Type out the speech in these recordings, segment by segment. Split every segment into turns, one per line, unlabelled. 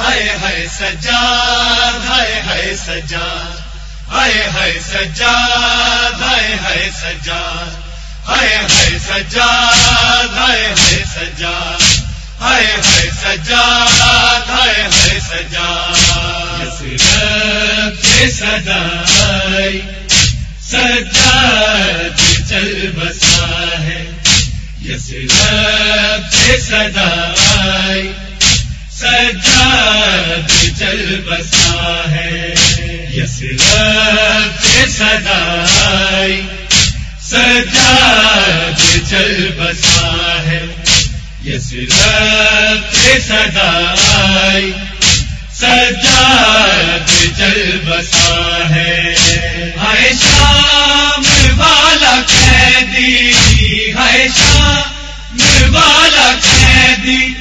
ہائے ہائے سجاد، ہائے ہائے سجاد، ہائے ہائے سجاد، ہائے ہائے سجاد، ہائے ہائے سجاد، ہائے ہائے سجاد، ہائے ہائے سجاد، ہائے ہائے سجاد۔ کے سدائی سجاد چل بسا ہے۔ یس کے سدائی سجاد چل بسا ہے۔ یس سدائی سجاد چل بسا ہے۔ یس سدائی سجاد چل بسا ہے۔ ہائے شام والا قیدی، ہائے شام والا قیدی۔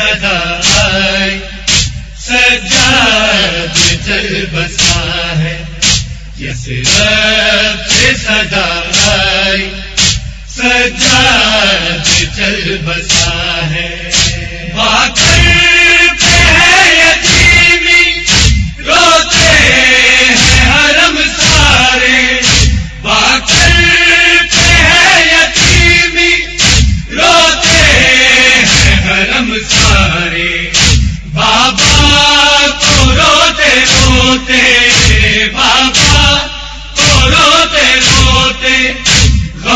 سدا سجاد چل بسا ہے۔ یس سدا سجاد چل بسا ہے۔ یتیمی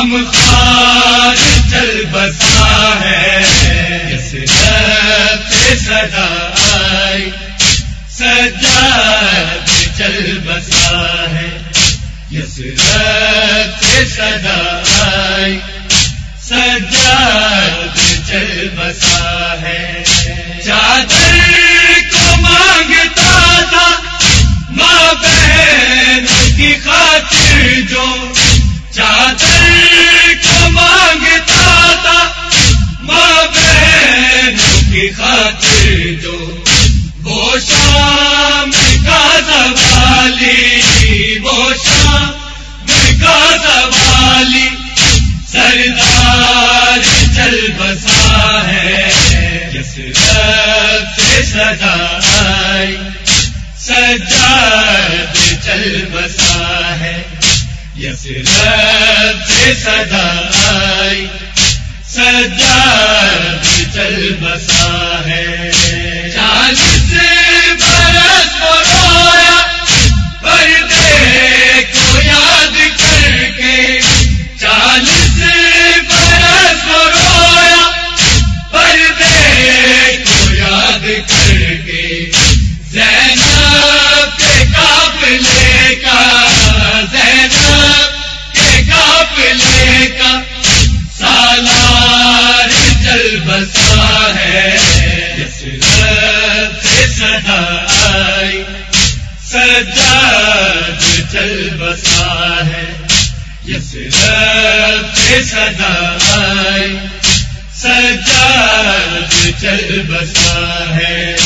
غم خار چل بسا ہے سدا سجاد چل بسا ہے۔ یس سدا سجاد چل بسا ہے۔ چادر کو مانگتا کا سردار چل بسا ہے۔ جس سے سدا سجاد چل بسا ہے۔ یس سے سدا سجاد چل بسا یس سدا سجاد چل بسا ہے۔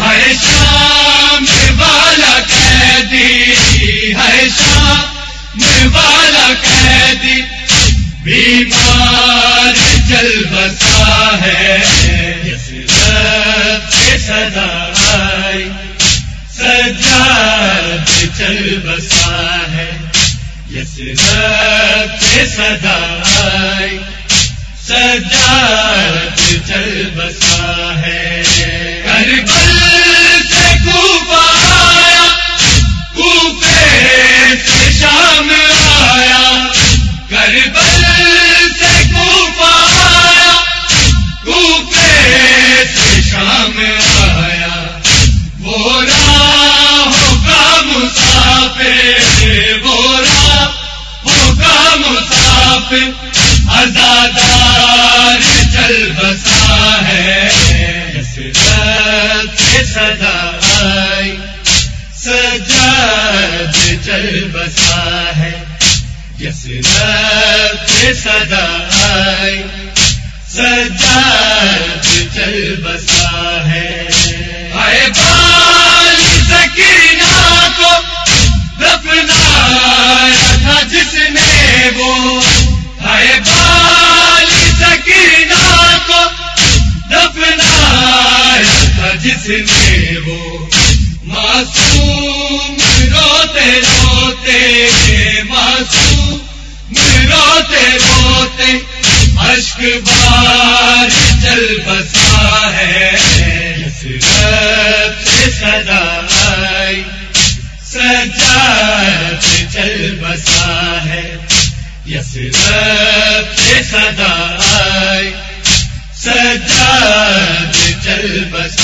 ہر شام والا قیدی، ہر شام والا قیدی، بیمار چل بسا ہے۔ یس سدا سجاد چل بسا صدا سجا چل بس ازادار چل بسا ہے۔ سدا سجاد چل بسا ہے۔ یس سدا سجاد چل بسا ہے۔ ہائے بال سکینہ کو دفنایا تھا جس نے وہ جس میں وہ معصوم روتے روتے معصوم روتے روتے اشک بار چل بسا ہے سے سدا سجا چل بسا ہے یس سے سدا سجا چل بسا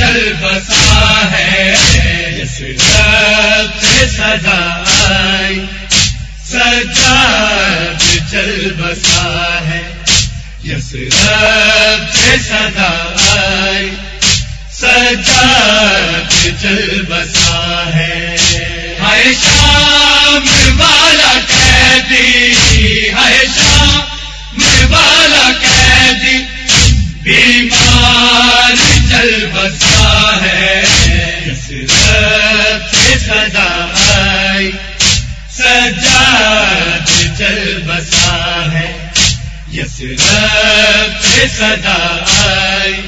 چل بسا ہے جس رب سے سدا سجا چل بسا ہے یس رب سے سدا سجا چل بسا ہے۔ ہر شام والا قیدی، ہر شام والا سدا آئی۔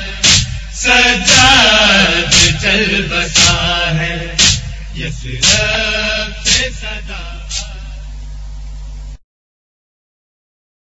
سدا سجا چل بسا ہے۔ یس رب سدا